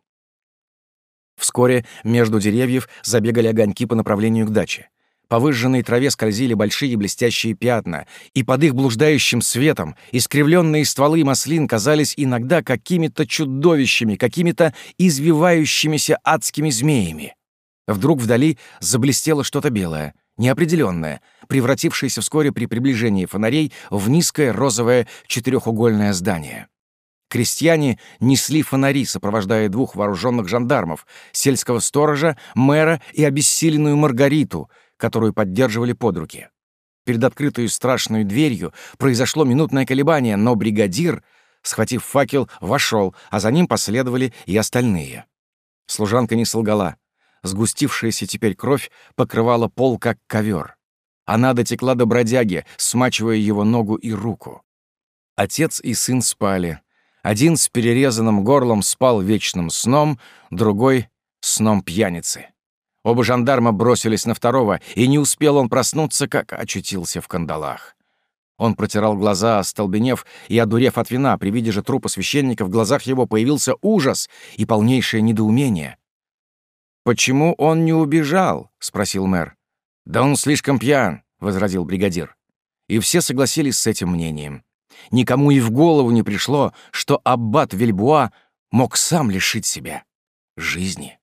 Вскоре между деревьев забегали огоньки по направлению к даче. По выжженной траве скользили большие блестящие пятна, и под их блуждающим светом искривленные стволы маслин казались иногда какими-то чудовищами, какими-то извивающимися адскими змеями. Вдруг вдали заблестело что-то белое, неопределенное, превратившееся вскоре при приближении фонарей в низкое розовое четырехугольное здание. Крестьяне несли фонари, сопровождая двух вооруженных жандармов, сельского сторожа, мэра и обессиленную Маргариту — которую поддерживали под руки. Перед открытой страшной дверью произошло минутное колебание, но бригадир, схватив факел, вошел, а за ним последовали и остальные. Служанка не солгала. Сгустившаяся теперь кровь покрывала пол, как ковер. Она дотекла до бродяги, смачивая его ногу и руку. Отец и сын спали. Один с перерезанным горлом спал вечным сном, другой — сном пьяницы. Оба жандарма бросились на второго, и не успел он проснуться, как очутился в кандалах. Он протирал глаза, остолбенев и одурев от вина. При виде же трупа священника в глазах его появился ужас и полнейшее недоумение. «Почему он не убежал?» — спросил мэр. «Да он слишком пьян», — возразил бригадир. И все согласились с этим мнением. Никому и в голову не пришло, что аббат Вильбуа мог сам лишить себя жизни.